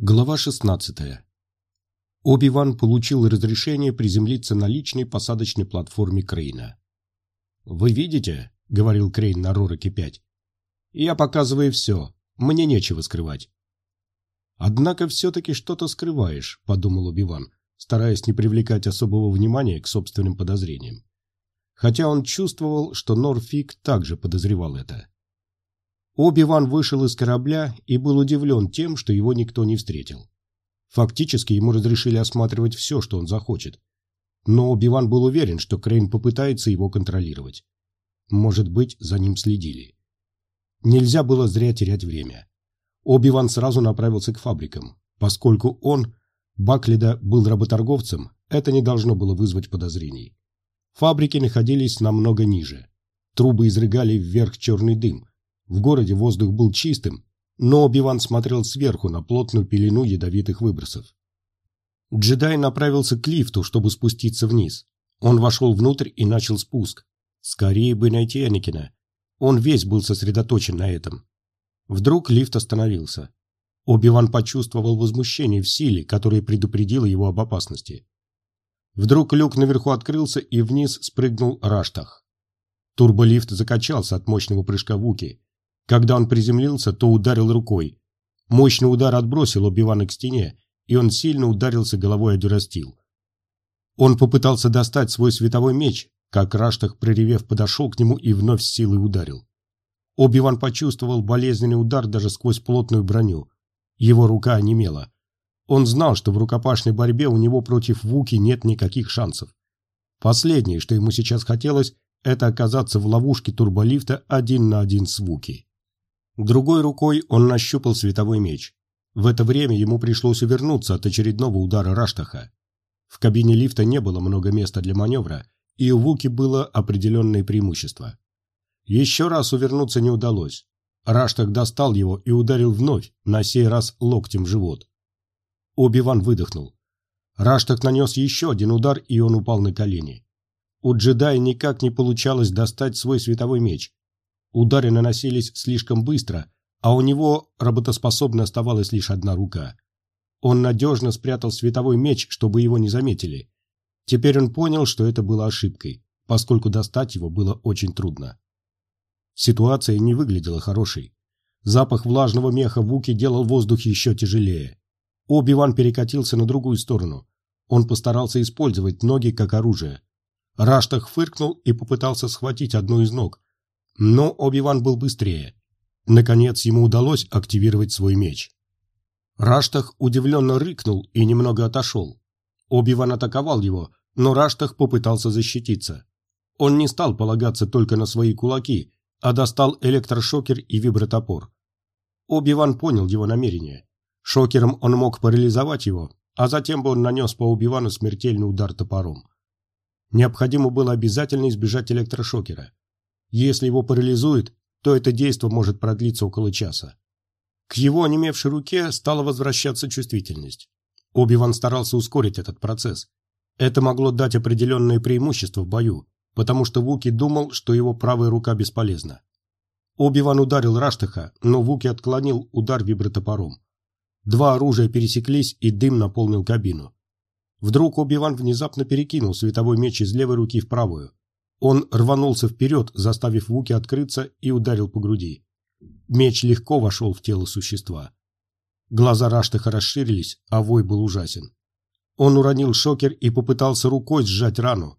Глава 16. Оби-Ван получил разрешение приземлиться на личной посадочной платформе Крейна. «Вы видите?» — говорил Крейн на Рораке-5. «Я показываю все. Мне нечего скрывать». «Однако все-таки что-то скрываешь», — подумал Оби-Ван, стараясь не привлекать особого внимания к собственным подозрениям. Хотя он чувствовал, что Норфик также подозревал это. Оби-Ван вышел из корабля и был удивлен тем, что его никто не встретил. Фактически ему разрешили осматривать все, что он захочет. Но Оби-Ван был уверен, что Крейн попытается его контролировать. Может быть, за ним следили. Нельзя было зря терять время. Оби-Ван сразу направился к фабрикам. Поскольку он, Баклида, был работорговцем, это не должно было вызвать подозрений. Фабрики находились намного ниже. Трубы изрыгали вверх черный дым, в городе воздух был чистым, но Оби-Ван смотрел сверху на плотную пелену ядовитых выбросов. Джедай направился к лифту, чтобы спуститься вниз. Он вошел внутрь и начал спуск. Скорее бы найти Энакина. Он весь был сосредоточен на этом. Вдруг лифт остановился. Оби-Ван почувствовал возмущение в силе, которое предупредило его об опасности. Вдруг люк наверху открылся и вниз спрыгнул Раштах. Турболифт закачался от мощного прыжка Вуки. Когда он приземлился, то ударил рукой. Мощный удар отбросил Оби-Вана к стене, и он сильно ударился головой о дюрастил. Он попытался достать свой световой меч, как Раштах, проревев, подошел к нему и вновь с силой ударил. Оби-Ван почувствовал болезненный удар даже сквозь плотную броню. Его рука онемела. Он знал, что в рукопашной борьбе у него против Вуки нет никаких шансов. Последнее, что ему сейчас хотелось, это оказаться в ловушке турболифта один на один с Вуки. Другой рукой он нащупал световой меч. В это время ему пришлось увернуться от очередного удара Раштаха. В кабине лифта не было много места для маневра, и у Вуки было определенное преимущество. Еще раз увернуться не удалось. Раштах достал его и ударил вновь, на сей раз локтем в живот. Оби-Ван выдохнул. Раштах нанес еще один удар, и он упал на колени. У джедая никак не получалось достать свой световой меч, Удары наносились слишком быстро, а у него работоспособно оставалась лишь одна рука. Он надежно спрятал световой меч, чтобы его не заметили. Теперь он понял, что это было ошибкой, поскольку достать его было очень трудно. Ситуация не выглядела хорошей. Запах влажного меха Вуки делал воздух еще тяжелее. Оби-Ван перекатился на другую сторону. Он постарался использовать ноги как оружие. Раштах фыркнул и попытался схватить одну из ног, но Оби-Ван был быстрее. Наконец ему удалось активировать свой меч. Раштах удивленно рыкнул и немного отошел. Оби-Ван атаковал его, но Раштах попытался защититься. Он не стал полагаться только на свои кулаки, а достал электрошокер и вибротопор. Оби-Ван понял его намерение. Шокером он мог парализовать его, а затем бы он нанес по Оби-Вану смертельный удар топором. Необходимо было обязательно избежать электрошокера. Если его парализует, то это действо может продлиться около часа. К его онемевшей руке стала возвращаться чувствительность. Оби-Ван старался ускорить этот процесс. Это могло дать определенное преимущество в бою, потому что Вуки думал, что его правая рука бесполезна. Оби-Ван ударил Раштаха, но Вуки отклонил удар вибротопором. Два оружия пересеклись, и дым наполнил кабину. Вдруг Оби-Ван внезапно перекинул световой меч из левой руки в правую. Он рванулся вперед, заставив Вуки открыться и ударил по груди. Меч легко вошел в тело существа. Глаза Раштаха расширились, а вой был ужасен. Он уронил шокер и попытался рукой сжать рану.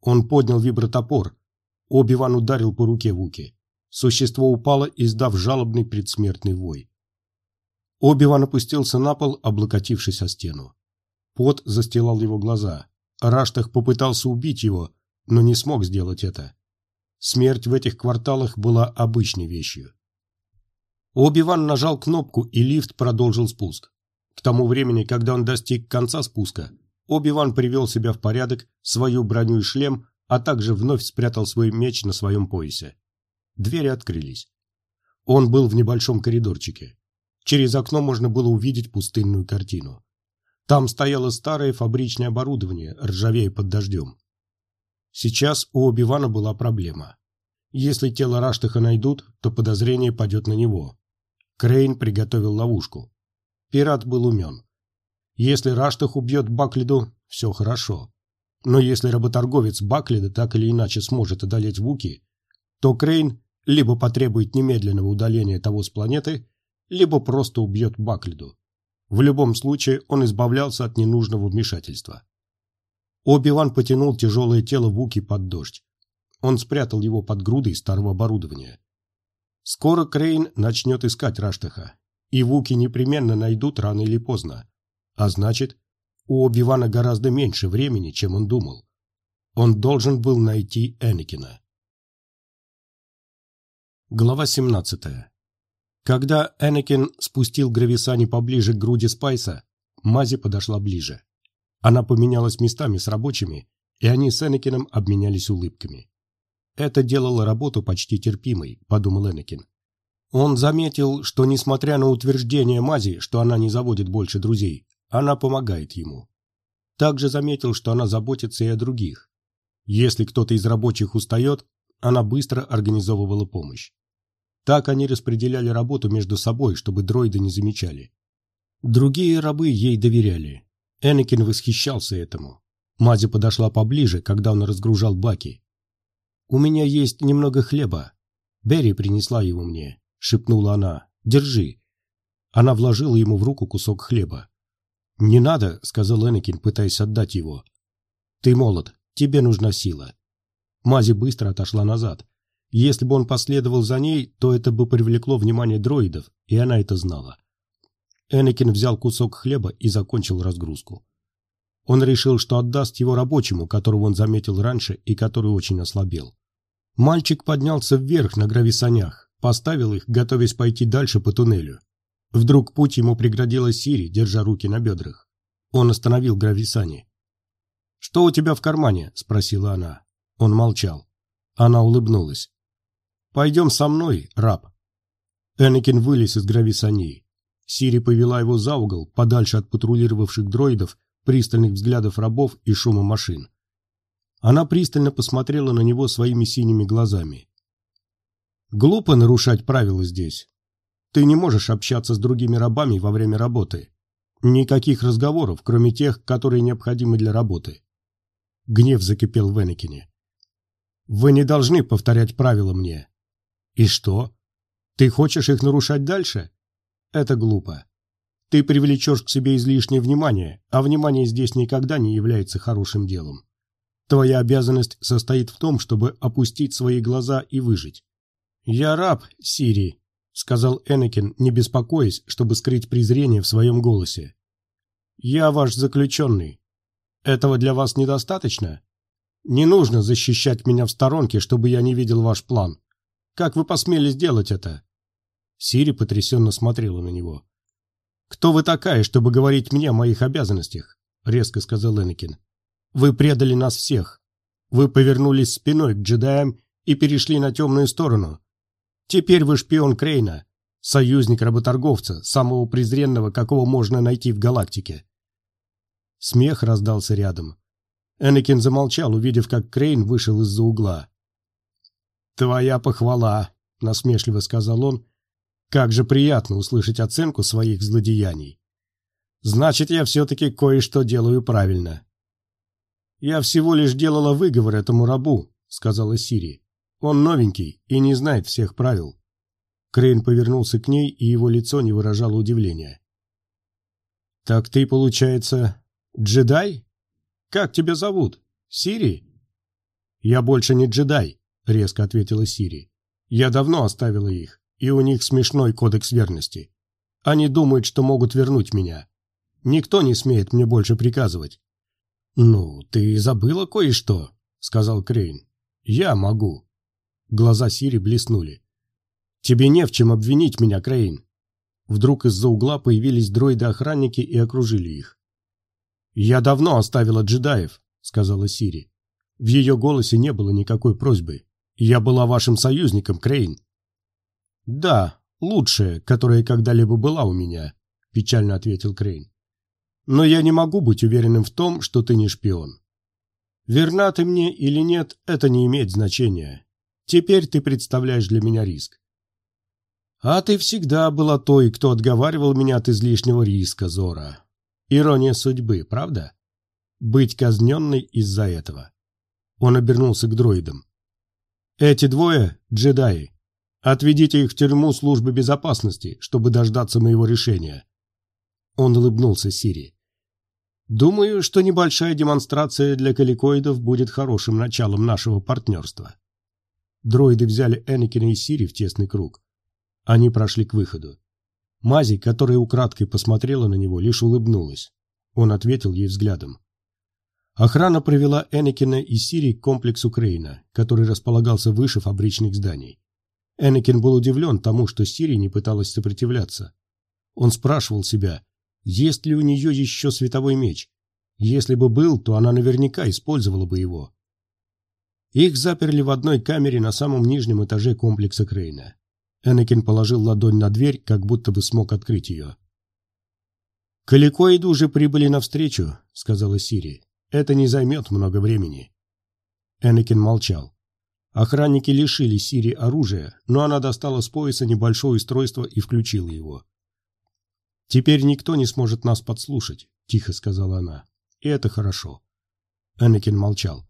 Он поднял вибротопор. Оби-Ван ударил по руке Вуки. Существо упало, издав жалобный предсмертный вой. Оби-Ван опустился на пол, облокотившись о стену. Пот застилал его глаза. Раштах попытался убить его, но не смог сделать это. Смерть в этих кварталах была обычной вещью. Оби-Ван нажал кнопку, и лифт продолжил спуск. К тому времени, когда он достиг конца спуска, Оби-Ван привел себя в порядок, свою броню и шлем, а также вновь спрятал свой меч на своем поясе. Двери открылись. Он был в небольшом коридорчике. Через окно можно было увидеть пустынную картину. Там стояло старое фабричное оборудование, ржавея под дождем. Сейчас у Оби-Вана была проблема. Если тело Раштаха найдут, то подозрение падет на него. Крейн приготовил ловушку. Пират был умен. Если Раштах убьет Баклиду, все хорошо. Но если работорговец Баклида так или иначе сможет одолеть Вуки, то Крейн либо потребует немедленного удаления того с планеты, либо просто убьет Баклиду. В любом случае он избавлялся от ненужного вмешательства. Оби-Ван потянул тяжелое тело Вуки под дождь. Он спрятал его под грудой старого оборудования. Скоро Крейн начнет искать Раштаха, и Вуки непременно найдут рано или поздно. А значит, у Оби-Вана гораздо меньше времени, чем он думал. Он должен был найти Энакина. Глава 17. Когда Энакин спустил Грависани поближе к груди Спайса, Мази подошла ближе. Она поменялась местами с рабочими, и они с Энакином обменялись улыбками. Это делало работу почти терпимой, подумал Энакин. Он заметил, что, несмотря на утверждение Мази, что она не заводит больше друзей, она помогает ему. Также заметил, что она заботится и о других. Если кто-то из рабочих устает, она быстро организовывала помощь. Так они распределяли работу между собой, чтобы дроиды не замечали. Другие рабы ей доверяли. Энакин восхищался этому. Мази подошла поближе, когда он разгружал баки. «У меня есть немного хлеба. Берри принесла его мне», — шепнула она. «Держи». Она вложила ему в руку кусок хлеба. «Не надо», — сказал Энакин, пытаясь отдать его. «Ты молод, тебе нужна сила». Мази быстро отошла назад. Если бы он последовал за ней, то это бы привлекло внимание дроидов, и она это знала. Энакин взял кусок хлеба и закончил разгрузку. Он решил, что отдаст его рабочему, которого он заметил раньше и который очень ослабел. Мальчик поднялся вверх на грависанях, поставил их, готовясь пойти дальше по туннелю. Вдруг путь ему преградила Сири, держа руки на бедрах. Он остановил грависани. «Что у тебя в кармане?» – спросила она. Он молчал. Она улыбнулась. «Пойдем со мной, раб». Энакин вылез из грависаней. Сири повела его за угол, подальше от патрулировавших дроидов, пристальных взглядов рабов и шума машин. Она пристально посмотрела на него своими синими глазами. «Глупо нарушать правила здесь. Ты не можешь общаться с другими рабами во время работы. Никаких разговоров, кроме тех, которые необходимы для работы». Гнев закипел в Энакине. «Вы не должны повторять правила мне. И что? Ты хочешь их нарушать дальше? Это глупо. Ты привлечешь к себе излишнее внимание, а внимание здесь никогда не является хорошим делом. Твоя обязанность состоит в том, чтобы опустить свои глаза и выжить. «Я раб, Сири», — сказал Энакин, не беспокоясь, чтобы скрыть презрение в своем голосе. «Я ваш заключенный. Этого для вас недостаточно? Не нужно защищать меня в сторонке, чтобы я не видел ваш план. Как вы посмели сделать это?» Сири потрясенно смотрела на него. «Кто вы такая, чтобы говорить мне о моих обязанностях?» — резко сказал Энакин. «Вы предали нас всех. Вы повернулись спиной к джедаям и перешли на темную сторону. Теперь вы шпион Крейна, союзник работорговца, самого презренного, какого можно найти в галактике». Смех раздался рядом. Энакин замолчал, увидев, как Крейн вышел из-за угла. «Твоя похвала», — насмешливо сказал он. «Как же приятно услышать оценку своих злодеяний. Значит, я все-таки кое-что делаю правильно». «Я всего лишь делала выговор этому рабу», — сказала Сири. «Он новенький и не знает всех правил». Крейн повернулся к ней, и его лицо не выражало удивления. «Так ты, получается, джедай? Как тебя зовут? Сири?» «Я больше не джедай», — резко ответила Сири. «Я давно оставила их, и у них смешной кодекс верности. Они думают, что могут вернуть меня. Никто не смеет мне больше приказывать». «Ну, ты забыла кое-что», — сказал Крейн. «Я могу». Глаза Сири блеснули. «Тебе не в чем обвинить меня, Крейн». Вдруг из-за угла появились дроиды-охранники и окружили их. «Я давно оставила джедаев», — сказала Сири. В ее голосе не было никакой просьбы. Я была вашим союзником, Крейн. Да, лучшая, которая когда-либо была у меня, печально ответил Крейн. Но я не могу быть уверенным в том, что ты не шпион. Верна ты мне или нет, это не имеет значения. Теперь ты представляешь для меня риск. А ты всегда была той, кто отговаривал меня от излишнего риска, Зора. Ирония судьбы, правда? Быть казненной из-за этого. Он обернулся к дроидам. Эти двое — джедаи. Отведите их в тюрьму службы безопасности, чтобы дождаться моего решения. Он улыбнулся Сири. Думаю, что небольшая демонстрация для каликоидов будет хорошим началом нашего партнерства. Дроиды взяли Энакина и Сири в тесный круг. Они прошли к выходу. Мази, которая украдкой посмотрела на него, лишь улыбнулась. Он ответил ей взглядом. Охрана провела Энакина и Сири к комплексу Крейна, который располагался выше фабричных зданий. Энакин был удивлен тому, что Сири не пыталась сопротивляться. Он спрашивал себя, есть ли у нее еще световой меч. Если бы был, то она наверняка использовала бы его. Их заперли в одной камере на самом нижнем этаже комплекса Крейна. Энакин положил ладонь на дверь, как будто бы смог открыть ее. «Каликоиды уже прибыли навстречу», — сказала Сири. «Это не займет много времени». Энакин молчал. Охранники лишили Сири оружия, но она достала с пояса небольшое устройство и включила его. «Теперь никто не сможет нас подслушать», — тихо сказала она. «И это хорошо». Энакин молчал.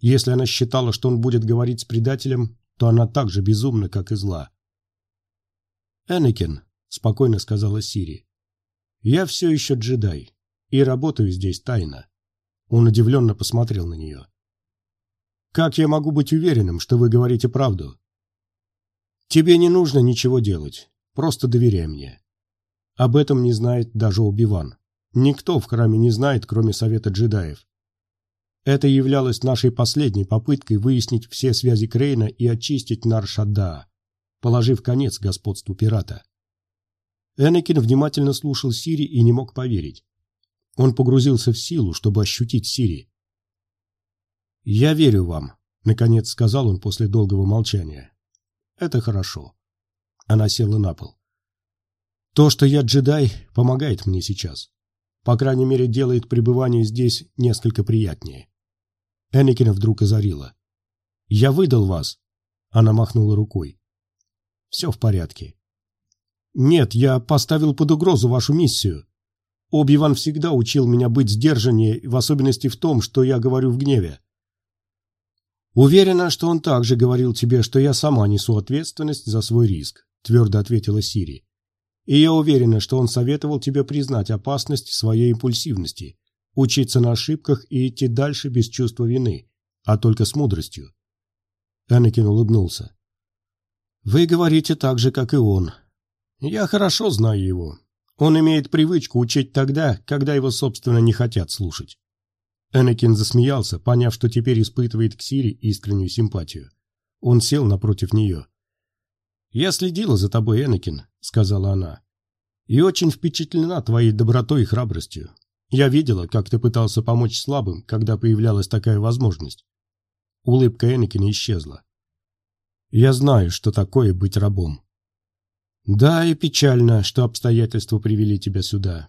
Если она считала, что он будет говорить с предателем, то она так же безумна, как и зла. «Энакин», — спокойно сказала Сири, — «я все еще джедай и работаю здесь тайно». Он удивленно посмотрел на нее. «Как я могу быть уверенным, что вы говорите правду?» «Тебе не нужно ничего делать, просто доверяй мне». Об этом не знает даже Убиван. Никто в храме не знает, кроме Совета джедаев. Это являлось нашей последней попыткой выяснить все связи Крейна и очистить Наршадаа положив конец господству пирата. Энакин внимательно слушал Сири и не мог поверить. Он погрузился в силу, чтобы ощутить Сири. «Я верю вам», — наконец сказал он после долгого молчания. «Это хорошо». Она села на пол. «То, что я джедай, помогает мне сейчас. По крайней мере, делает пребывание здесь несколько приятнее». Энакина вдруг озарила. «Я выдал вас!» Она махнула рукой. Все в порядке. Нет, я поставил под угрозу вашу миссию. Оби-Ван всегда учил меня быть сдержаннее, в особенности в том, что я говорю в гневе. Уверена, что он также говорил тебе, что я сама несу ответственность за свой риск, твердо ответила Сири. И я уверена, что он советовал тебе признать опасность своей импульсивности, учиться на ошибках и идти дальше без чувства вины, а только с мудростью. Энакин улыбнулся. Вы говорите так же, как и он. Я хорошо знаю его. Он имеет привычку учить тогда, когда его, собственно, не хотят слушать. Энакин засмеялся, поняв, что теперь испытывает к Сири искреннюю симпатию. Он сел напротив нее. «Я следила за тобой, Энакин», — сказала она. «И очень впечатлена твоей добротой и храбростью. Я видела, как ты пытался помочь слабым, когда появлялась такая возможность». Улыбка Энакина исчезла. Я знаю, что такое быть рабом. Да, и печально, что обстоятельства привели тебя сюда.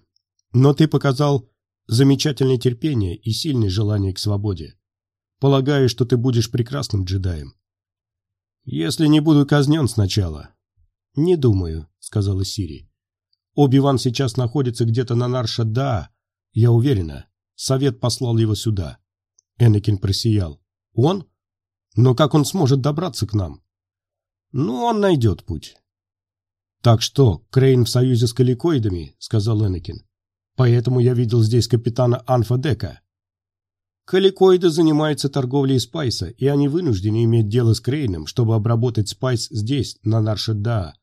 Но ты показал замечательное терпение и сильное желание к свободе. Полагаю, что ты будешь прекрасным джедаем. Если не буду казнен сначала. Не думаю, сказала Сири. Оби-Ван сейчас находится где-то на Нарша Да, я уверена. Совет послал его сюда. Энакин просиял. Он? Но как он сможет добраться к нам? Ну, он найдет путь. «Так что, Крейн в союзе с каликоидами?» — сказал Энакин. «Поэтому я видел здесь капитана Анфа Дека». Каликоиды занимаются торговлей спайса, и они вынуждены иметь дело с Крейном, чтобы обработать спайс здесь, на Наршадаа.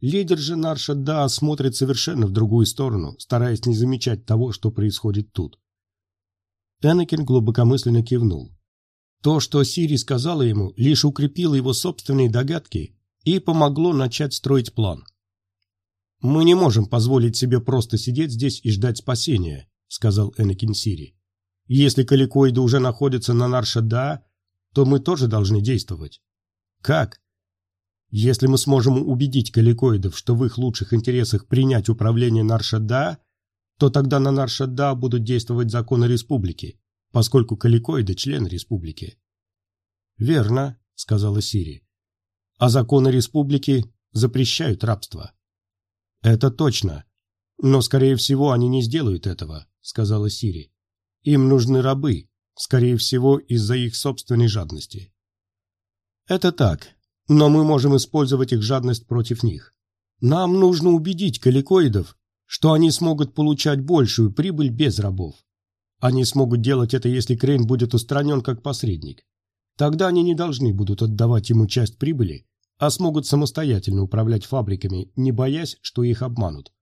Лидер же Наршадаа смотрит совершенно в другую сторону, стараясь не замечать того, что происходит тут. Энакин глубокомысленно кивнул. То, что Сири сказала ему, лишь укрепило его собственные догадки и помогло начать строить план. «Мы не можем позволить себе просто сидеть здесь и ждать спасения», — сказал Энакин Сири. «Если каликоиды уже находятся на Наршада, то мы тоже должны действовать». «Как?» «Если мы сможем убедить каликоидов, что в их лучших интересах принять управление Наршада, то тогда на Наршада будут действовать законы республики, поскольку Каликоиды – член республики. «Верно», – сказала Сири. «А законы республики запрещают рабство. Это точно. Но, скорее всего, они не сделают этого, сказала Сири. Им нужны рабы, скорее всего, из-за их собственной жадности. Это так, но мы можем использовать их жадность против них. Нам нужно убедить каликоидов, что они смогут получать большую прибыль без рабов. Они смогут делать это, если Крейн будет устранен как посредник. Тогда они не должны будут отдавать ему часть прибыли, а смогут самостоятельно управлять фабриками, не боясь, что их обманут.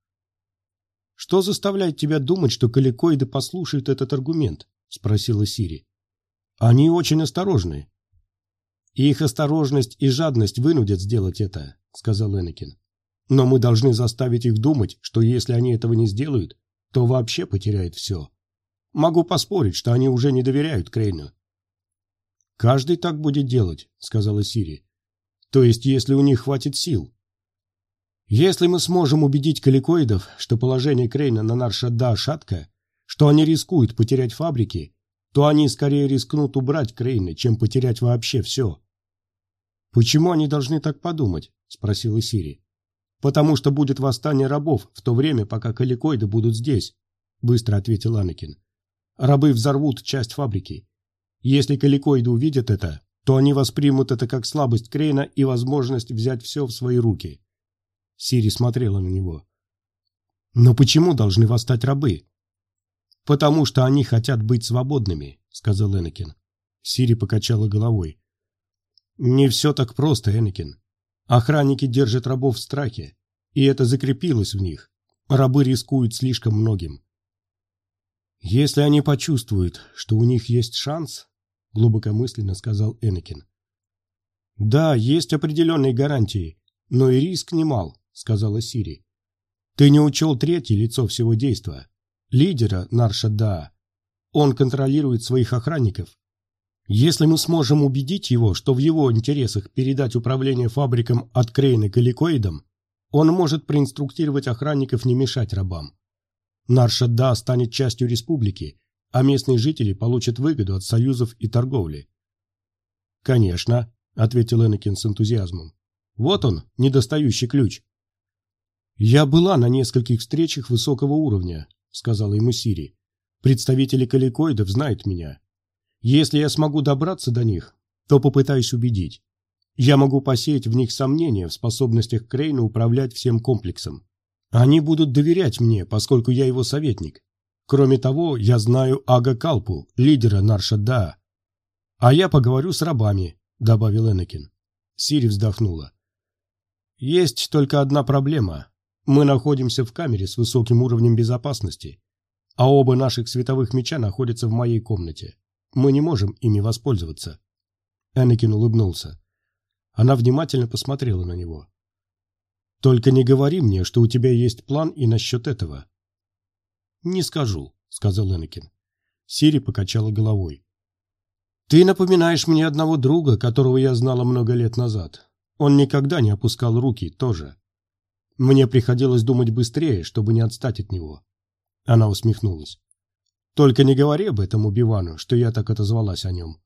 «Что заставляет тебя думать, что каликоиды послушают этот аргумент?» – спросила Сири. «Они очень осторожны». «Их осторожность и жадность вынудят сделать это», – сказал Энакин. «Но мы должны заставить их думать, что если они этого не сделают, то вообще потеряют все. Могу поспорить, что они уже не доверяют Крейну». «Каждый так будет делать», – сказала Сири. То есть, если у них хватит сил. Если мы сможем убедить каликоидов, что положение Крейна на Наршада шатко, что они рискуют потерять фабрики, то они скорее рискнут убрать Крейна, чем потерять вообще все. «Почему они должны так подумать?» – спросила Сири. «Потому что будет восстание рабов в то время, пока каликоиды будут здесь», – быстро ответил Анакин. «Рабы взорвут часть фабрики. Если каликоиды увидят это, то они воспримут это как слабость Крейна и возможность взять все в свои руки. Сири смотрела на него. «Но почему должны восстать рабы?» «Потому что они хотят быть свободными», — сказал Энакин. Сири покачала головой. «Не все так просто, Энакин. Охранники держат рабов в страхе, и это закрепилось в них. Рабы рискуют слишком многим. Если они почувствуют, что у них есть шанс, глубокомысленно сказал Энакин. Да, есть определенные гарантии, но и риск немал, сказала Сири. Ты не учел третье лицо всего действа, лидера Наршада. Он контролирует своих охранников. Если мы сможем убедить его, что в его интересах передать управление фабрикам от Крейна к он может проинструктировать охранников не мешать рабам. Наршада станет частью республики, а местные жители получат выгоду от союзов и торговли. «Конечно», — ответил Энакин с энтузиазмом. «Вот он, недостающий ключ». «Я была на нескольких встречах высокого уровня», — сказала ему Сири. «Представители каликоидов знают меня. Если я смогу добраться до них, то попытаюсь убедить. Я могу посеять в них сомнения в способностях Крейна управлять всем комплексом. Они будут доверять мне, поскольку я его советник. Кроме того, я знаю Ага Калпу, лидера Наршада. А я поговорю с рабами, добавил Энакин. Сири вздохнула. Есть только одна проблема. Мы находимся в камере с высоким уровнем безопасности, а оба наших световых меча находятся в моей комнате. Мы не можем ими воспользоваться. Энакин улыбнулся. Она внимательно посмотрела на него. «Только не говори мне, что у тебя есть план и насчет этого. «Не скажу», — сказал Энакин. Сири покачала головой. «Ты напоминаешь мне одного друга, которого я знала много лет назад. Он никогда не опускал руки, тоже. Мне приходилось думать быстрее, чтобы не отстать от него». Она усмехнулась. «Только не говори об этом Убивану, что я так отозвалась о нем».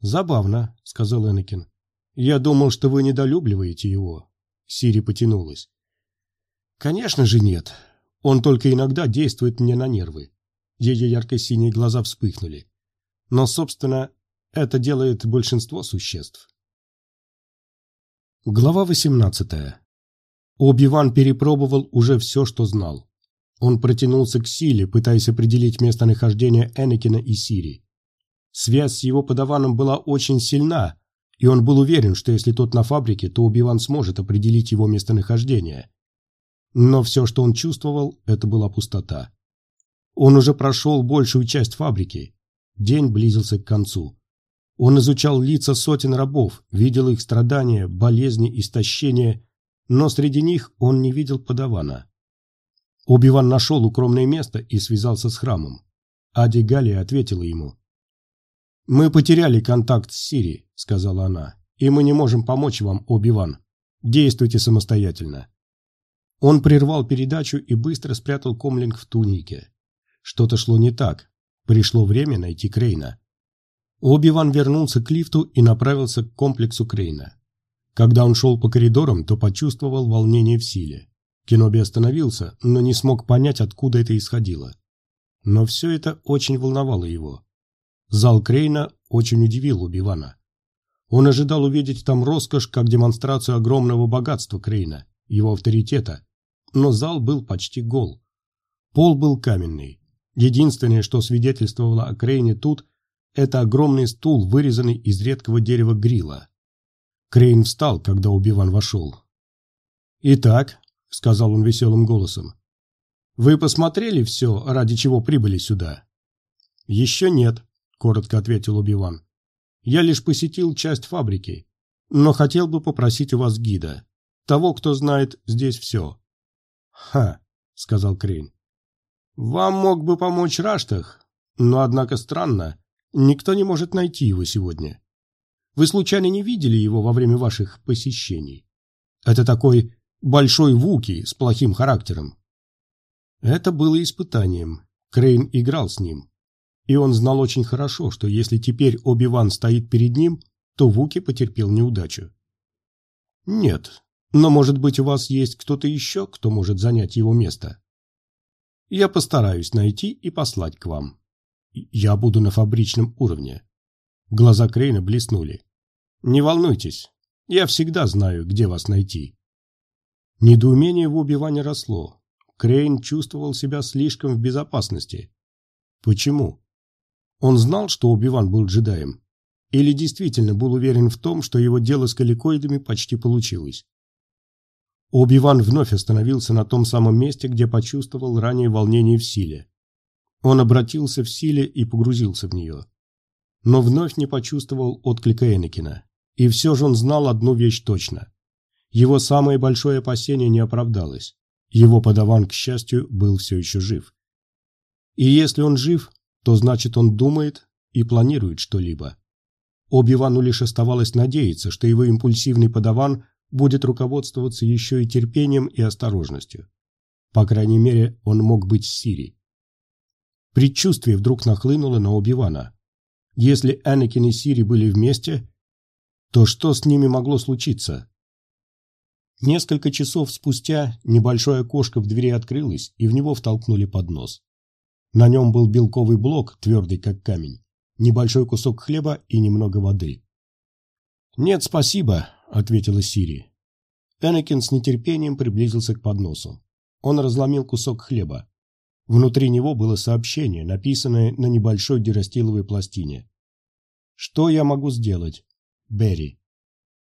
«Забавно», — сказал Энакин. «Я думал, что вы недолюбливаете его». Сири потянулась. «Конечно же нет. Он только иногда действует мне на нервы. Ее ярко-синие глаза вспыхнули. Но, собственно, это делает большинство существ. Глава 18. Оби-Ван перепробовал уже все, что знал. Он протянулся к силе, пытаясь определить местонахождение Энакина и Сири. Связь с его подаваном была очень сильна, и он был уверен, что если тот на фабрике, то Оби-Ван сможет определить его местонахождение. Но все, что он чувствовал, это была пустота. Он уже прошел большую часть фабрики. День близился к концу. Он изучал лица сотен рабов, видел их страдания, болезни, истощения, но среди них он не видел подавана. Убиван нашел укромное место и связался с храмом. Ади Галия ответила ему. «Мы потеряли контакт с Сири», — сказала она, — «и мы не можем помочь вам, Оби-Ван. Действуйте самостоятельно». Он прервал передачу и быстро спрятал комлинг в тунике. Что-то шло не так. Пришло время найти Крейна. Оби-Ван вернулся к лифту и направился к комплексу Крейна. Когда он шел по коридорам, то почувствовал волнение в силе. Кеноби остановился, но не смог понять, откуда это исходило. Но все это очень волновало его. Зал Крейна очень удивил Убивана. Он ожидал увидеть там роскошь как демонстрацию огромного богатства Крейна, его авторитета, но зал был почти гол. Пол был каменный. Единственное, что свидетельствовало о Крейне тут, это огромный стул, вырезанный из редкого дерева грила. Крейн встал, когда Убиван вошел. «Итак», — сказал он веселым голосом, — «вы посмотрели все, ради чего прибыли сюда?» «Еще нет», — коротко ответил Убиван. «Я лишь посетил часть фабрики, но хотел бы попросить у вас гида, того, кто знает здесь все». «Ха», — сказал Крейн. «Вам мог бы помочь Раштах, но, однако, странно, никто не может найти его сегодня. Вы случайно не видели его во время ваших посещений? Это такой большой Вуки с плохим характером». Это было испытанием. Крейн играл с ним. И он знал очень хорошо, что если теперь Оби-Ван стоит перед ним, то Вуки потерпел неудачу. «Нет, но, может быть, у вас есть кто-то еще, кто может занять его место?» Я постараюсь найти и послать к вам. Я буду на фабричном уровне. Глаза Крейна блеснули. Не волнуйтесь, я всегда знаю, где вас найти. Недоумение в убивании росло. Крейн чувствовал себя слишком в безопасности. Почему? Он знал, что Убиван был джедаем? Или действительно был уверен в том, что его дело с каликоидами почти получилось? Оби-Ван вновь остановился на том самом месте, где почувствовал ранее волнение в силе. Он обратился в силе и погрузился в нее. Но вновь не почувствовал отклика Энакина. И все же он знал одну вещь точно. Его самое большое опасение не оправдалось. Его подаван, к счастью, был все еще жив. И если он жив, то значит он думает и планирует что-либо. Оби-Вану лишь оставалось надеяться, что его импульсивный подаван будет руководствоваться еще и терпением и осторожностью. По крайней мере, он мог быть с Сири. Предчувствие вдруг нахлынуло на Оби-Вана. Если Энакин и Сири были вместе, то что с ними могло случиться? Несколько часов спустя небольшое окошко в двери открылось, и в него втолкнули поднос. На нем был белковый блок, твердый как камень, небольшой кусок хлеба и немного воды. «Нет, спасибо», — ответила Сири. Энакин с нетерпением приблизился к подносу. Он разломил кусок хлеба. Внутри него было сообщение, написанное на небольшой дирастиловой пластине. «Что я могу сделать? Берри».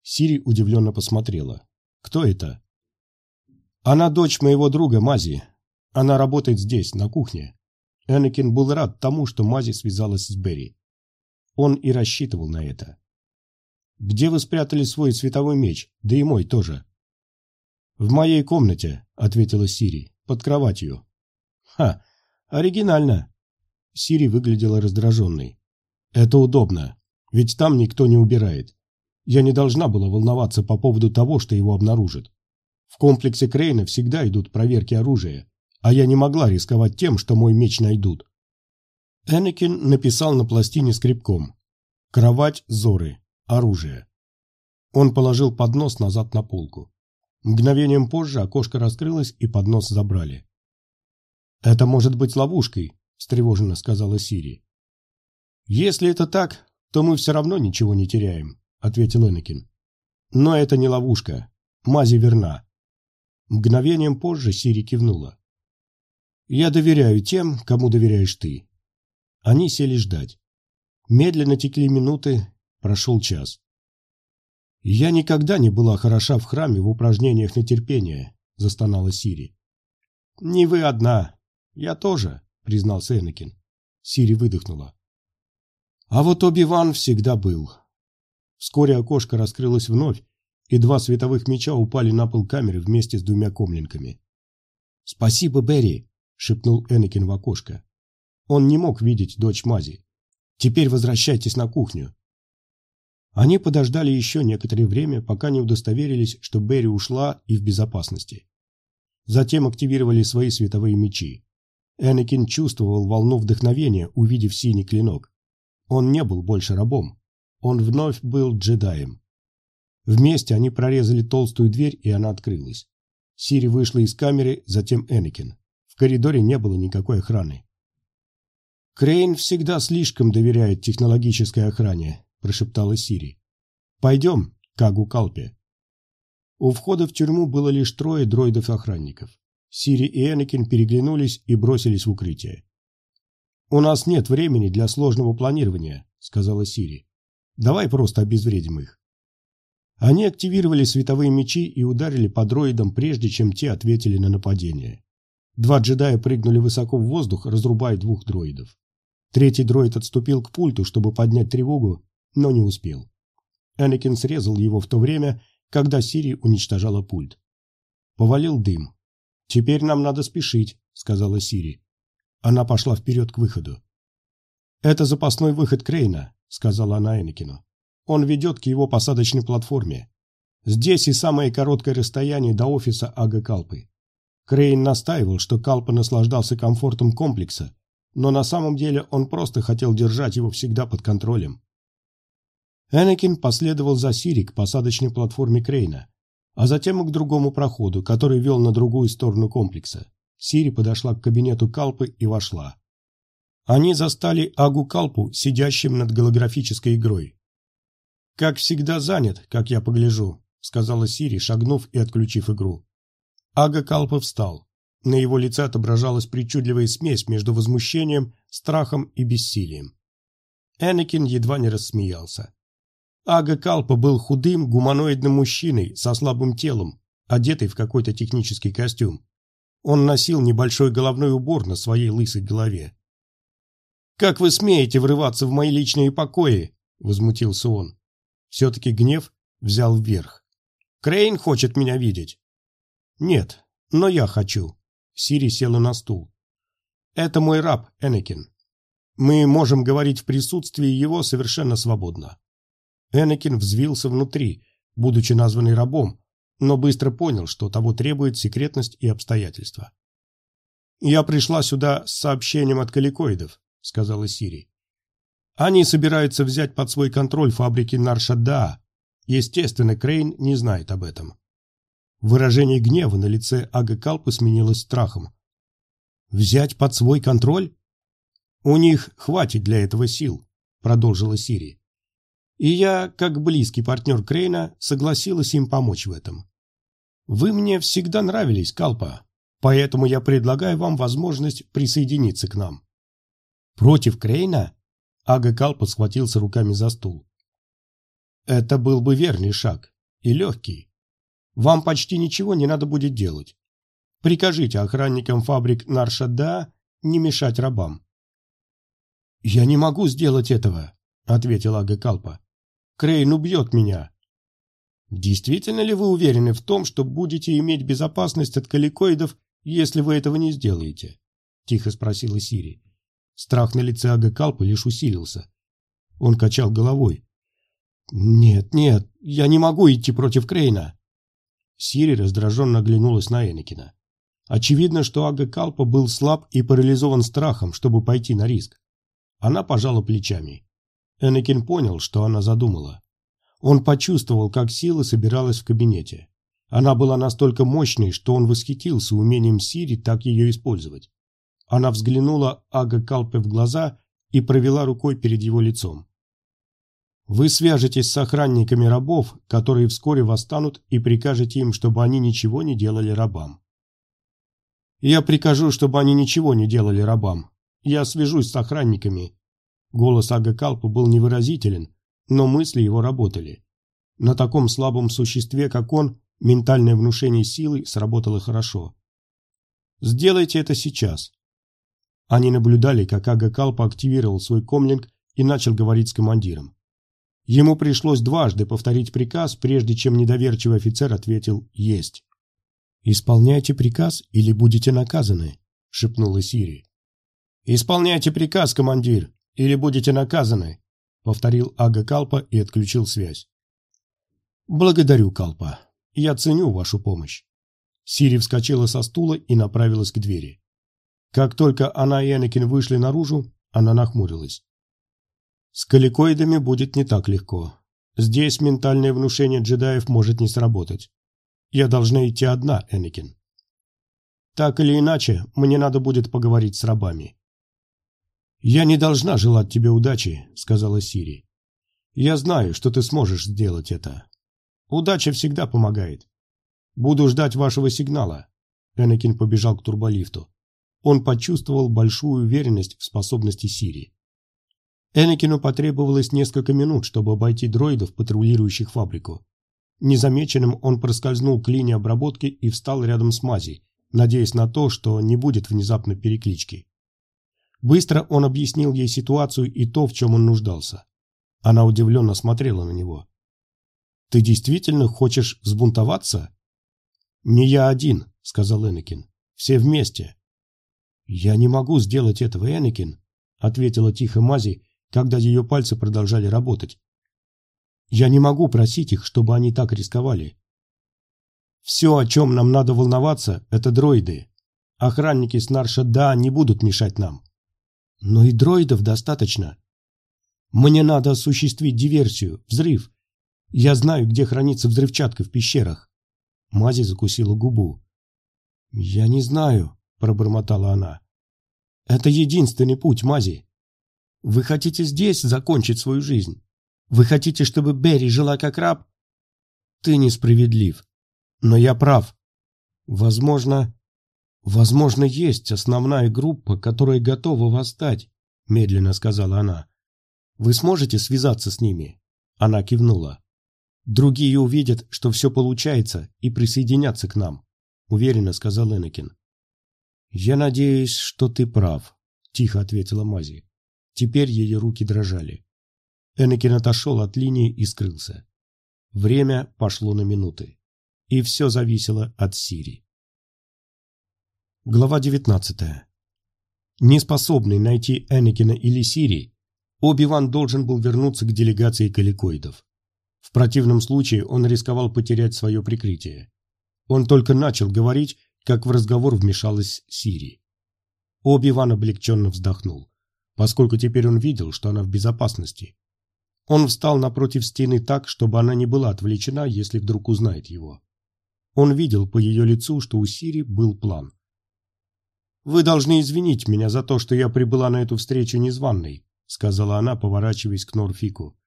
Сири удивленно посмотрела. «Кто это?» «Она дочь моего друга Мази. Она работает здесь, на кухне». Энакин был рад тому, что Мази связалась с Берри. Он и рассчитывал на это. Где вы спрятали свой световой меч? Да и мой тоже. В моей комнате, ответила Сири, под кроватью. Ха, оригинально. Сири выглядела раздраженной. Это удобно, ведь там никто не убирает. Я не должна была волноваться по поводу того, что его обнаружат. В комплексе Крейна всегда идут проверки оружия, а я не могла рисковать тем, что мой меч найдут. Энакин написал на пластине скребком. Кровать Зоры. Оружие. Он положил поднос назад на полку. Мгновением позже окошко раскрылось и поднос забрали. «Это может быть ловушкой», – встревоженно сказала Сири. «Если это так, то мы все равно ничего не теряем», – ответил Энакин. «Но это не ловушка. Мази верна». Мгновением позже Сири кивнула. «Я доверяю тем, кому доверяешь ты». Они сели ждать. Медленно текли минуты, Прошел час. «Я никогда не была хороша в храме в упражнениях на терпение», – застонала Сири. «Не вы одна. Я тоже», – признался Энакин. Сири выдохнула. А вот Оби-Ван всегда был. Вскоре окошко раскрылось вновь, и два световых меча упали на пол камеры вместе с двумя комлинками. «Спасибо, Берри!» – шепнул Энакин в окошко. Он не мог видеть дочь Мази. «Теперь возвращайтесь на кухню. Они подождали еще некоторое время, пока не удостоверились, что Берри ушла и в безопасности. Затем активировали свои световые мечи. Энакин чувствовал волну вдохновения, увидев синий клинок. Он не был больше рабом. Он вновь был джедаем. Вместе они прорезали толстую дверь, и она открылась. Сири вышла из камеры, затем Энакин. В коридоре не было никакой охраны. «Крейн всегда слишком доверяет технологической охране», – прошептала Сири. «Пойдем, Кагу Калпе». У входа в тюрьму было лишь трое дроидов-охранников. Сири и Энакин переглянулись и бросились в укрытие. «У нас нет времени для сложного планирования», – сказала Сири. «Давай просто обезвредим их». Они активировали световые мечи и ударили по дроидам, прежде чем те ответили на нападение. Два джедая прыгнули высоко в воздух, разрубая двух дроидов. Третий дроид отступил к пульту, чтобы поднять тревогу, но не успел. Энакин срезал его в то время, когда Сири уничтожала пульт. Повалил дым. «Теперь нам надо спешить», — сказала Сири. Она пошла вперед к выходу. «Это запасной выход Крейна», — сказала она Энакину. «Он ведет к его посадочной платформе. Здесь и самое короткое расстояние до офиса Ага Калпы. Крейн настаивал, что Калпа наслаждался комфортом комплекса, но на самом деле он просто хотел держать его всегда под контролем. Энакин последовал за Сири к посадочной платформе Крейна, а затем и к другому проходу, который вел на другую сторону комплекса. Сири подошла к кабинету Калпы и вошла. Они застали Агу Калпу, сидящим над голографической игрой. «Как всегда занят, как я погляжу», — сказала Сири, шагнув и отключив игру. Ага Калпа встал. На его лице отображалась причудливая смесь между возмущением, страхом и бессилием. Энакин едва не рассмеялся. Ага Калпа был худым, гуманоидным мужчиной со слабым телом, одетый в какой-то технический костюм. Он носил небольшой головной убор на своей лысой голове. «Как вы смеете врываться в мои личные покои?» – возмутился он. Все-таки гнев взял вверх. «Крейн хочет меня видеть». «Нет, но я хочу». Сири села на стул. «Это мой раб, Энакин. Мы можем говорить в присутствии его совершенно свободно». Энакин взвился внутри, будучи названный рабом, но быстро понял, что того требует секретность и обстоятельства. «Я пришла сюда с сообщением от каликоидов», — сказала Сири. «Они собираются взять под свой контроль фабрики Наршада. Естественно, Крейн не знает об этом». Выражение гнева на лице Ага Калпы сменилось страхом. «Взять под свой контроль?» «У них хватит для этого сил», — продолжила Сири. И я, как близкий партнер Крейна, согласилась им помочь в этом. Вы мне всегда нравились, Калпа, поэтому я предлагаю вам возможность присоединиться к нам. Против Крейна? Ага Калпа схватился руками за стул. Это был бы верный шаг и легкий. Вам почти ничего не надо будет делать. Прикажите охранникам фабрик Наршада не мешать рабам. «Я не могу сделать этого», — ответил Ага Калпа. Крейн убьет меня. Действительно ли вы уверены в том, что будете иметь безопасность от каликоидов, если вы этого не сделаете? Тихо спросила Сири. Страх на лице Ага Калпы лишь усилился. Он качал головой. «Нет, нет, я не могу идти против Крейна!» Сири раздраженно оглянулась на Энакина. Очевидно, что Ага Калпа был слаб и парализован страхом, чтобы пойти на риск. Она пожала плечами. Энакин понял, что она задумала. Он почувствовал, как сила собиралась в кабинете. Она была настолько мощной, что он восхитился умением Сири так ее использовать. Она взглянула Ага Калпе в глаза и провела рукой перед его лицом. «Вы свяжетесь с охранниками рабов, которые вскоре восстанут, и прикажете им, чтобы они ничего не делали рабам». «Я прикажу, чтобы они ничего не делали рабам. Я свяжусь с охранниками Голос Ага Калпа был невыразителен, но мысли его работали. На таком слабом существе, как он, ментальное внушение силы сработало хорошо. «Сделайте это сейчас». Они наблюдали, как Ага Калпа активировал свой комлинг и начал говорить с командиром. Ему пришлось дважды повторить приказ, прежде чем недоверчивый офицер ответил «Есть». «Исполняйте приказ или будете наказаны», — шепнула Сири. «Исполняйте приказ, командир», или будете наказаны», — повторил Ага Калпа и отключил связь. «Благодарю, Калпа. Я ценю вашу помощь». Сири вскочила со стула и направилась к двери. Как только она и Энакин вышли наружу, она нахмурилась. «С каликоидами будет не так легко. Здесь ментальное внушение джедаев может не сработать. Я должна идти одна, Энакин. Так или иначе, мне надо будет поговорить с рабами. «Я не должна желать тебе удачи», — сказала Сири. «Я знаю, что ты сможешь сделать это. Удача всегда помогает. Буду ждать вашего сигнала». Энакин побежал к турболифту. Он почувствовал большую уверенность в способности Сири. Энакину потребовалось несколько минут, чтобы обойти дроидов, патрулирующих фабрику. Незамеченным он проскользнул к линии обработки и встал рядом с Мази, надеясь на то, что не будет внезапной переклички. Быстро он объяснил ей ситуацию и то, в чем он нуждался. Она удивленно смотрела на него. «Ты действительно хочешь взбунтоваться?» «Не я один», — сказал Энакин. «Все вместе». «Я не могу сделать этого, Энакин», — ответила тихо Мази, когда ее пальцы продолжали работать. «Я не могу просить их, чтобы они так рисковали. Все, о чем нам надо волноваться, это дроиды. Охранники с Нарша-Да не будут мешать нам. Но и дроидов достаточно. Мне надо осуществить диверсию, взрыв. Я знаю, где хранится взрывчатка в пещерах. Мази закусила губу. «Я не знаю», — пробормотала она. «Это единственный путь, Мази. Вы хотите здесь закончить свою жизнь? Вы хотите, чтобы Берри жила как раб? Ты несправедлив. Но я прав. Возможно, возможно, есть основная группа, которая готова восстать, медленно сказала она. Вы сможете связаться с ними? Она кивнула. Другие увидят, что все получается, и присоединятся к нам, уверенно сказал Энакин. Я надеюсь, что ты прав, тихо ответила Мази. Теперь ее руки дрожали. Энакин отошел от линии и скрылся. Время пошло на минуты. И все зависело от Сири. Глава 19. Неспособный найти Энакина или Сири, Оби-Ван должен был вернуться к делегации каликоидов. В противном случае он рисковал потерять свое прикрытие. Он только начал говорить, как в разговор вмешалась Сири. Оби-Ван облегченно вздохнул поскольку теперь он видел, что она в безопасности. Он встал напротив стены так, чтобы она не была отвлечена, если вдруг узнает его. Он видел по ее лицу, что у Сири был план. «Вы должны извинить меня за то, что я прибыла на эту встречу незваной», сказала она, поворачиваясь к Норфику.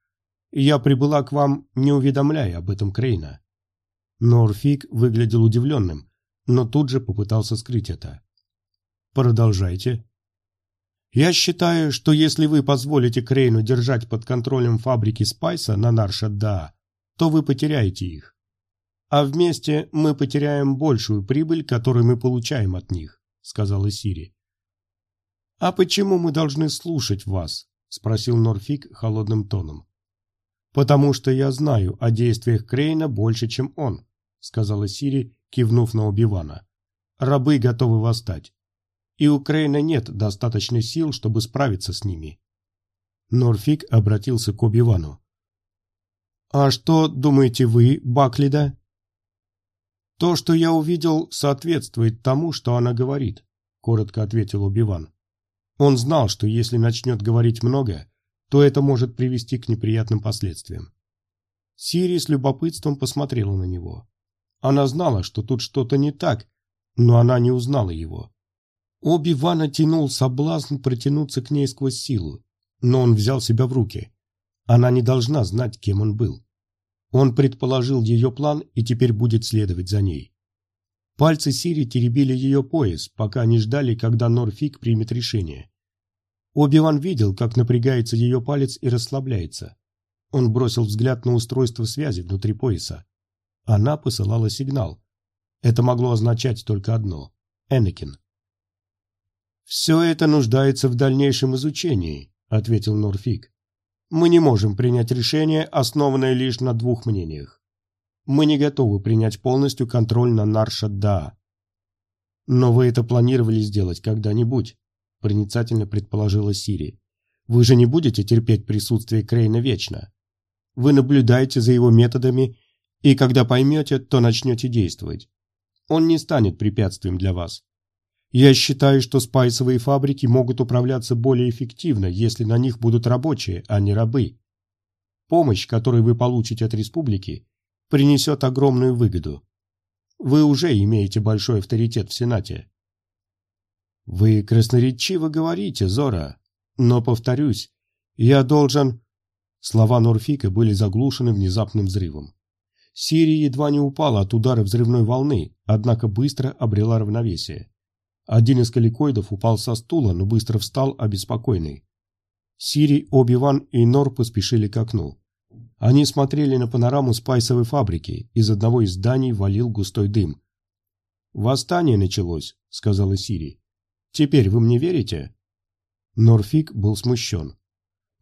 «Я прибыла к вам, не уведомляя об этом Крейна». Норфик выглядел удивленным, но тут же попытался скрыть это. «Продолжайте», я считаю, что если вы позволите Крейну держать под контролем фабрики Спайса на Наршадда, то вы потеряете их. А вместе мы потеряем большую прибыль, которую мы получаем от них, сказала Сири. А почему мы должны слушать вас? спросил Норфик холодным тоном. Потому что я знаю о действиях Крейна больше, чем он, сказала Сири, кивнув на Убивана. Рабы готовы восстать и у Крейна нет достаточной сил, чтобы справиться с ними. Норфик обратился к Оби-Вану. «А что думаете вы, Баклида?» «То, что я увидел, соответствует тому, что она говорит», — коротко ответил Оби-Ван. Он знал, что если начнет говорить много, то это может привести к неприятным последствиям. Сири с любопытством посмотрела на него. Она знала, что тут что-то не так, но она не узнала его. Оби-Вана тянул соблазн протянуться к ней сквозь силу, но он взял себя в руки. Она не должна знать, кем он был. Он предположил ее план и теперь будет следовать за ней. Пальцы Сири теребили ее пояс, пока они ждали, когда Норфик примет решение. Оби-Ван видел, как напрягается ее палец и расслабляется. Он бросил взгляд на устройство связи внутри пояса. Она посылала сигнал. Это могло означать только одно – Энакин. «Все это нуждается в дальнейшем изучении», — ответил Норфик. «Мы не можем принять решение, основанное лишь на двух мнениях. Мы не готовы принять полностью контроль на Наршад-Да». «Но вы это планировали сделать когда-нибудь», — проницательно предположила Сири. «Вы же не будете терпеть присутствие Крейна вечно. Вы наблюдаете за его методами, и когда поймете, то начнете действовать. Он не станет препятствием для вас. Я считаю, что спайсовые фабрики могут управляться более эффективно, если на них будут рабочие, а не рабы. Помощь, которую вы получите от республики, принесет огромную выгоду. Вы уже имеете большой авторитет в Сенате. Вы красноречиво говорите, Зора, но, повторюсь, я должен... Слова Норфика были заглушены внезапным взрывом. Сирия едва не упала от удара взрывной волны, однако быстро обрела равновесие. Один из каликоидов упал со стула, но быстро встал обеспокоенный. Сири, Оби-Ван и Нор поспешили к окну. Они смотрели на панораму спайсовой фабрики, из одного из зданий валил густой дым. «Восстание началось», — сказала Сири. «Теперь вы мне верите?» Норфик был смущен.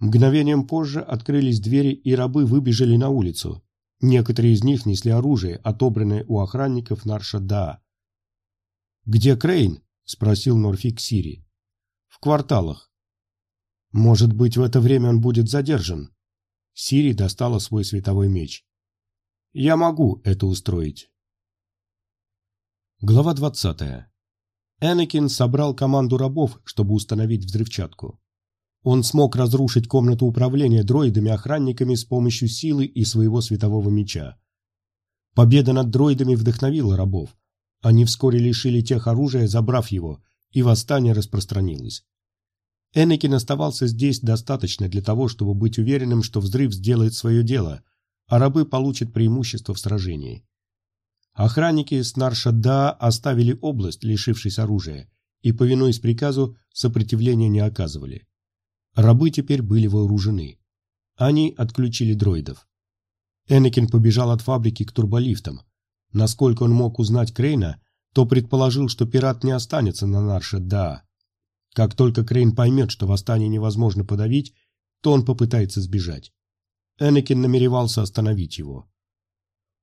Мгновением позже открылись двери, и рабы выбежали на улицу. Некоторые из них несли оружие, отобранное у охранников Наршада. «Где Крейн?» — спросил Норфик Сири. «В кварталах. Может быть, в это время он будет задержан. Сири достала свой световой меч. Я могу это устроить. Глава 20. Энакин собрал команду рабов, чтобы установить взрывчатку. Он смог разрушить комнату управления дроидами-охранниками с помощью силы и своего светового меча. Победа над дроидами вдохновила рабов. Они вскоре лишили тех оружия, забрав его, и восстание распространилось. Энакин оставался здесь достаточно для того, чтобы быть уверенным, что взрыв сделает свое дело, а рабы получат преимущество в сражении. Охранники с Наршада оставили область, лишившись оружия, и, повинуясь приказу, сопротивления не оказывали. Рабы теперь были вооружены. Они отключили дроидов. Энакин побежал от фабрики к турболифтам. Насколько он мог узнать Крейна, то предположил, что пират не останется на Наршада, как только Крейн поймет, что восстание невозможно подавить, то он попытается сбежать. Энакин намеревался остановить его.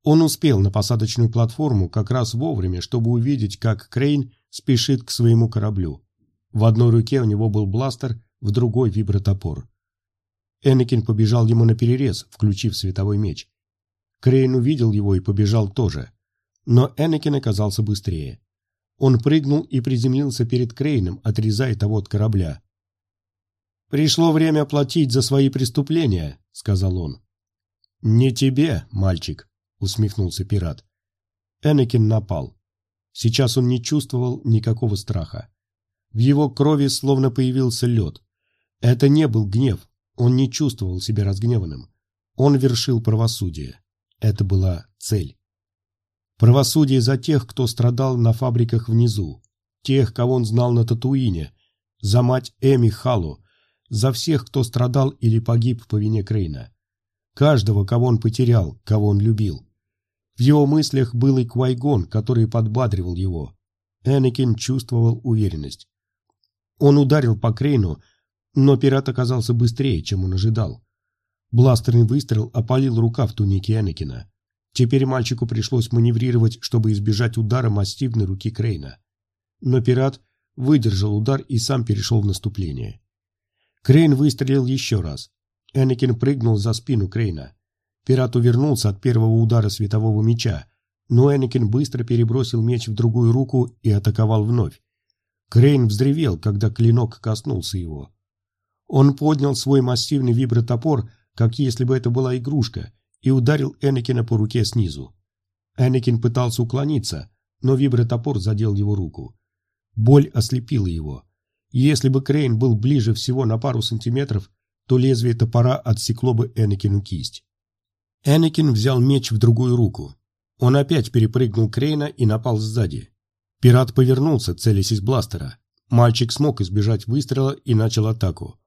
Он успел на посадочную платформу как раз вовремя, чтобы увидеть, как Крейн спешит к своему кораблю. В одной руке у него был бластер, в другой – вибротопор. Энакин побежал ему на перерез, включив световой меч. Крейн увидел его и побежал тоже. Но Энакин оказался быстрее. Он прыгнул и приземлился перед Крейном, отрезая того от корабля. «Пришло время платить за свои преступления», — сказал он. «Не тебе, мальчик», — усмехнулся пират. Энакин напал. Сейчас он не чувствовал никакого страха. В его крови словно появился лед. Это не был гнев, он не чувствовал себя разгневанным. Он вершил правосудие. Это была цель. Правосудие за тех, кто страдал на фабриках внизу, тех, кого он знал на Татуине, за мать Эми Халу, за всех, кто страдал или погиб по вине Крейна. Каждого, кого он потерял, кого он любил. В его мыслях был и Квайгон, который подбадривал его. Энакин чувствовал уверенность. Он ударил по Крейну, но пират оказался быстрее, чем он ожидал. Бластерный выстрел опалил рукав туники Энакина. Теперь мальчику пришлось маневрировать, чтобы избежать удара массивной руки Крейна. Но пират выдержал удар и сам перешел в наступление. Крейн выстрелил еще раз. Энакин прыгнул за спину Крейна. Пират увернулся от первого удара светового меча, но Энакин быстро перебросил меч в другую руку и атаковал вновь. Крейн взревел, когда клинок коснулся его. Он поднял свой массивный вибротопор, как если бы это была игрушка, и ударил Энакина по руке снизу. Энакин пытался уклониться, но вибротопор задел его руку. Боль ослепила его. Если бы Крейн был ближе всего на пару сантиметров, то лезвие топора отсекло бы Энакину кисть. Энакин взял меч в другую руку. Он опять перепрыгнул Крейна и напал сзади. Пират повернулся, целясь из бластера. Мальчик смог избежать выстрела и начал атаку.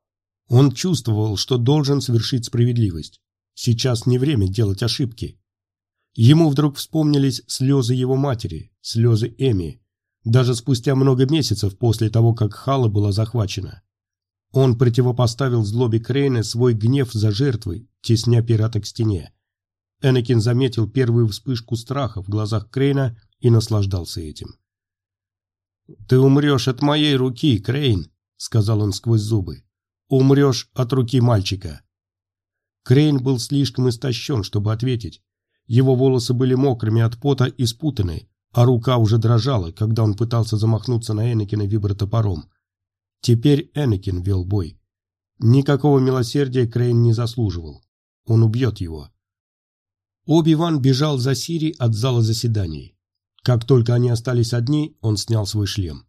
Он чувствовал, что должен совершить справедливость. Сейчас не время делать ошибки. Ему вдруг вспомнились слезы его матери, слезы Эми, даже спустя много месяцев после того, как Хала была захвачена. Он противопоставил злобе Крейна свой гнев за жертвы, тесня пирата к стене. Энакин заметил первую вспышку страха в глазах Крейна и наслаждался этим. «Ты умрешь от моей руки, Крейн», — сказал он сквозь зубы. «Умрешь от руки мальчика». Крейн был слишком истощен, чтобы ответить. Его волосы были мокрыми от пота и спутаны, а рука уже дрожала, когда он пытался замахнуться на Энакина вибротопором. Теперь Энакин вел бой. Никакого милосердия Крейн не заслуживал. Он убьет его. Оби-Ван бежал за Сири от зала заседаний. Как только они остались одни, он снял свой шлем.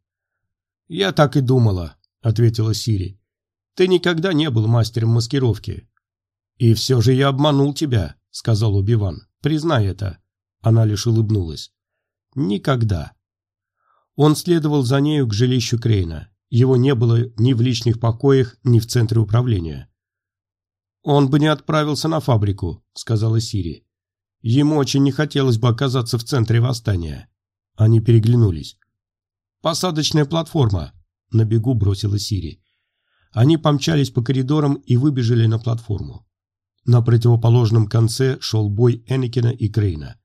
«Я так и думала», — ответила Сири. «Ты никогда не был мастером маскировки». «И все же я обманул тебя», — сказал Оби-Ван. «Признай это». Она лишь улыбнулась. «Никогда». Он следовал за нею к жилищу Крейна. Его не было ни в личных покоях, ни в центре управления. «Он бы не отправился на фабрику», — сказала Сири. «Ему очень не хотелось бы оказаться в центре восстания». Они переглянулись. «Посадочная платформа», — на бегу бросила Сири. Они помчались по коридорам и выбежали на платформу. На противоположном конце шел бой Энакина и Крейна.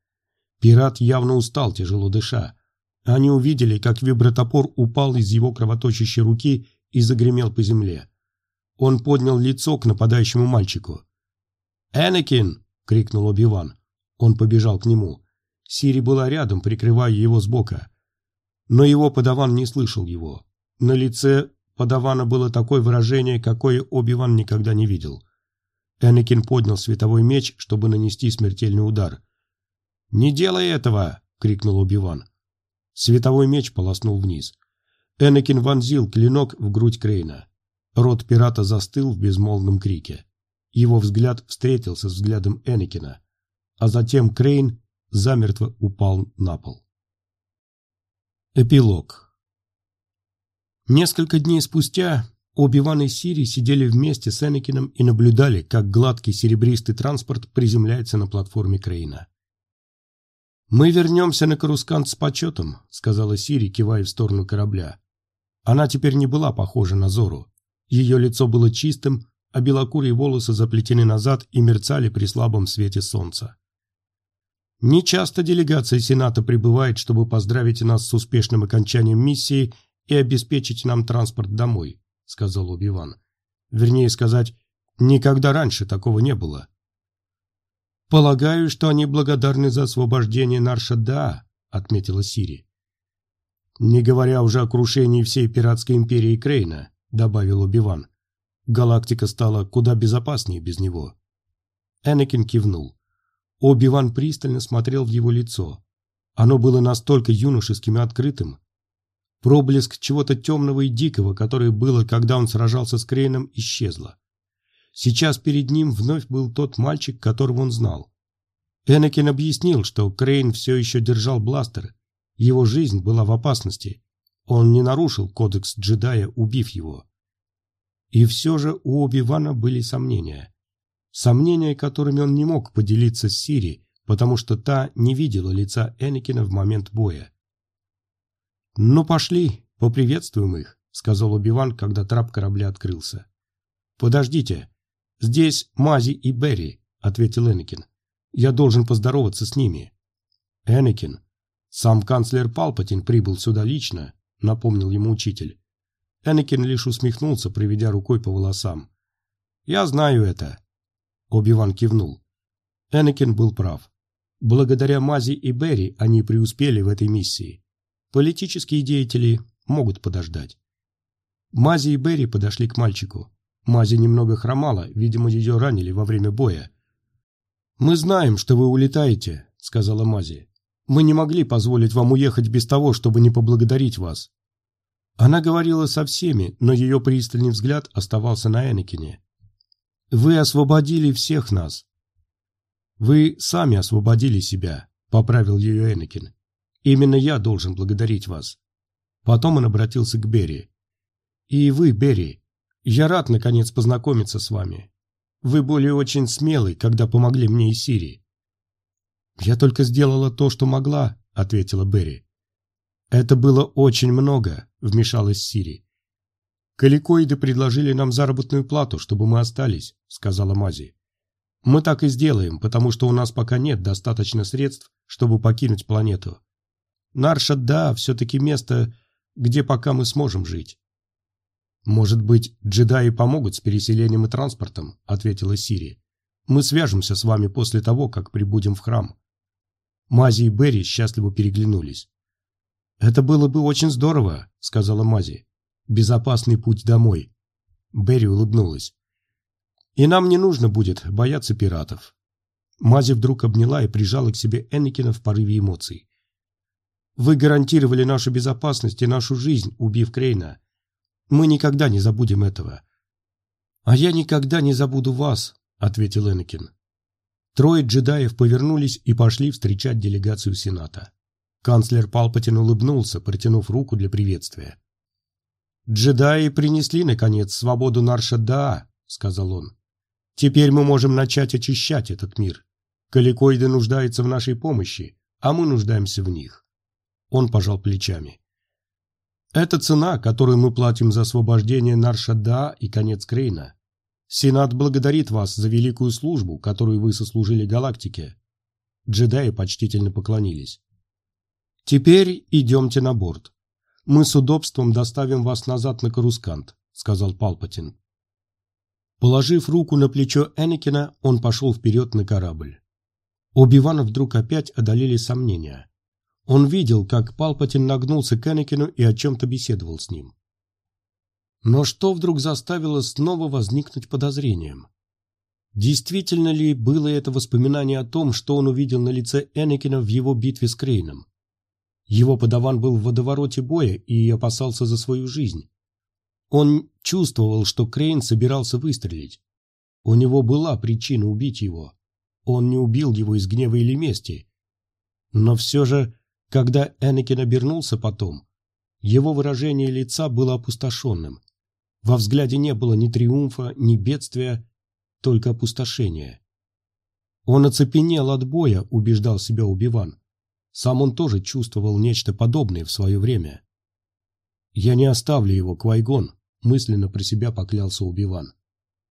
Пират явно устал, тяжело дыша. Они увидели, как вибротопор упал из его кровоточащей руки и загремел по земле. Он поднял лицо к нападающему мальчику. «Энакин!» — крикнул Оби-Ван. Он побежал к нему. Сири была рядом, прикрывая его сбока. Но его подаван не слышал его. На лице подавана было такое выражение, какое Оби-Ван никогда не видел. Энакин поднял световой меч, чтобы нанести смертельный удар. «Не делай этого!» — крикнул Оби-Ван. Световой меч полоснул вниз. Энакин вонзил клинок в грудь Крейна. Рот пирата застыл в безмолвном крике. Его взгляд встретился с взглядом Энакина, а затем Крейн замертво упал на пол. Эпилог Несколько дней спустя Оби-Ван и Сири сидели вместе с Энакином и наблюдали, как гладкий серебристый транспорт приземляется на платформе Крейна. «Мы вернемся на Карускант с почетом», — сказала Сири, кивая в сторону корабля. Она теперь не была похожа на Зору. Ее лицо было чистым, а белокурые волосы заплетены назад и мерцали при слабом свете солнца. Нечасто делегация Сената прибывает, чтобы поздравить нас с успешным окончанием миссии и обеспечить нам транспорт домой, сказал Убиван. Вернее сказать, никогда раньше такого не было. «Полагаю, что они благодарны за освобождение Наршада», — отметила Сири. «Не говоря уже о крушении всей пиратской империи Крейна», — добавил Убиван. «Галактика стала куда безопаснее без него». Энакин кивнул. Оби-Ван пристально смотрел в его лицо. Оно было настолько юношеским и открытым. Проблеск чего-то темного и дикого, которое было, когда он сражался с Крейном, исчезло. Сейчас перед ним вновь был тот мальчик, которого он знал. Энакин объяснил, что Крейн все еще держал бластер. Его жизнь была в опасности. Он не нарушил кодекс джедая, убив его. И все же у Оби-Вана были сомнения. Сомнения, которыми он не мог поделиться с Сири, потому что та не видела лица Энакина в момент боя. «Ну, пошли, поприветствуем их», — сказал Оби-Ван, когда трап корабля открылся. «Подождите, «Здесь Мази и Берри», — ответил Энакин. «Я должен поздороваться с ними». «Энакин, сам канцлер Палпатин прибыл сюда лично», — напомнил ему учитель. Энакин лишь усмехнулся, проведя рукой по волосам. «Я знаю это», — Оби-Ван кивнул. Энакин был прав. Благодаря Мази и Берри они преуспели в этой миссии. Политические деятели могут подождать. Мази и Берри подошли к мальчику. Мази немного хромала, видимо, ее ранили во время боя. «Мы знаем, что вы улетаете», — сказала Мази. «Мы не могли позволить вам уехать без того, чтобы не поблагодарить вас». Она говорила со всеми, но ее пристальный взгляд оставался на Энакине. «Вы освободили всех нас». «Вы сами освободили себя», — поправил ее Энакин. «Именно я должен благодарить вас». Потом он обратился к Берри. «И вы, Берри, я рад, наконец, познакомиться с вами. Вы были очень смелы, когда помогли мне и Сирии. Я только сделала то, что могла, ответила Берри. Это было очень много, вмешалась Сири. Каликоиды предложили нам заработную плату, чтобы мы остались, сказала Мази. Мы так и сделаем, потому что у нас пока нет достаточно средств, чтобы покинуть планету. Нарша, да, все-таки место, где пока мы сможем жить. «Может быть, джедаи помогут с переселением и транспортом», — ответила Сири. «Мы свяжемся с вами после того, как прибудем в храм». Мази и Берри счастливо переглянулись. «Это было бы очень здорово», — сказала Мази. «Безопасный путь домой». Берри улыбнулась. И нам не нужно будет бояться пиратов. Мази вдруг обняла и прижала к себе Энакина в порыве эмоций. Вы гарантировали нашу безопасность и нашу жизнь, убив Крейна. Мы никогда не забудем этого. А я никогда не забуду вас, ответил Энакин. Трое джедаев повернулись и пошли встречать делегацию Сената. Канцлер Палпатин улыбнулся, протянув руку для приветствия. «Джедаи принесли, наконец, свободу Нарша-Даа», — сказал он. «Теперь мы можем начать очищать этот мир. Каликоиды нуждаются в нашей помощи, а мы нуждаемся в них». Он пожал плечами. «Это цена, которую мы платим за освобождение Нарша-Даа и конец Крейна. Сенат благодарит вас за великую службу, которую вы сослужили галактике». Джедаи почтительно поклонились. «Теперь идемте на борт. Мы с удобством доставим вас назад на Карускант», — сказал Палпатин. Положив руку на плечо Энакина, он пошел вперед на корабль. Оби-Вана вдруг опять одолели сомнения. Он видел, как Палпатин нагнулся к Энакину и о чем-то беседовал с ним. Но что вдруг заставило снова возникнуть подозрением? Действительно ли было это воспоминание о том, что он увидел на лице Энакина в его битве с Крейном? Его подаван был в водовороте боя и опасался за свою жизнь. Он чувствовал, что Крейн собирался выстрелить. У него была причина убить его. Он не убил его из гнева или мести. Но все же, когда Энакин обернулся потом, его выражение лица было опустошенным. Во взгляде не было ни триумфа, ни бедствия, только опустошение. Он оцепенел от боя, убеждал себя Убиван. Сам он тоже чувствовал нечто подобное в свое время. «Я не оставлю его, Квайгон», — мысленно про себя поклялся Убиван.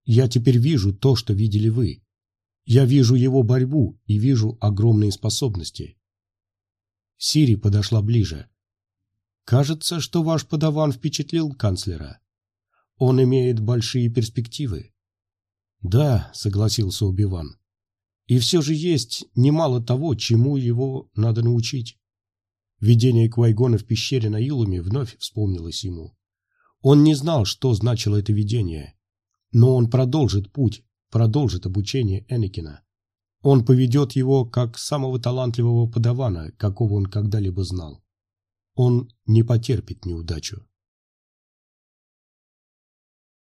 «Я теперь вижу то, что видели вы. Я вижу его борьбу и вижу огромные способности». Сири подошла ближе. «Кажется, что ваш подаван впечатлил канцлера. Он имеет большие перспективы». «Да», — согласился Убиван. И все же есть немало того, чему его надо научить. Видение Квайгона в пещере на Илуме вновь вспомнилось ему. Он не знал, что значило это видение, но он продолжит путь, продолжит обучение Энакина. Он поведет его как самого талантливого подавана, какого он когда-либо знал. Он не потерпит неудачу.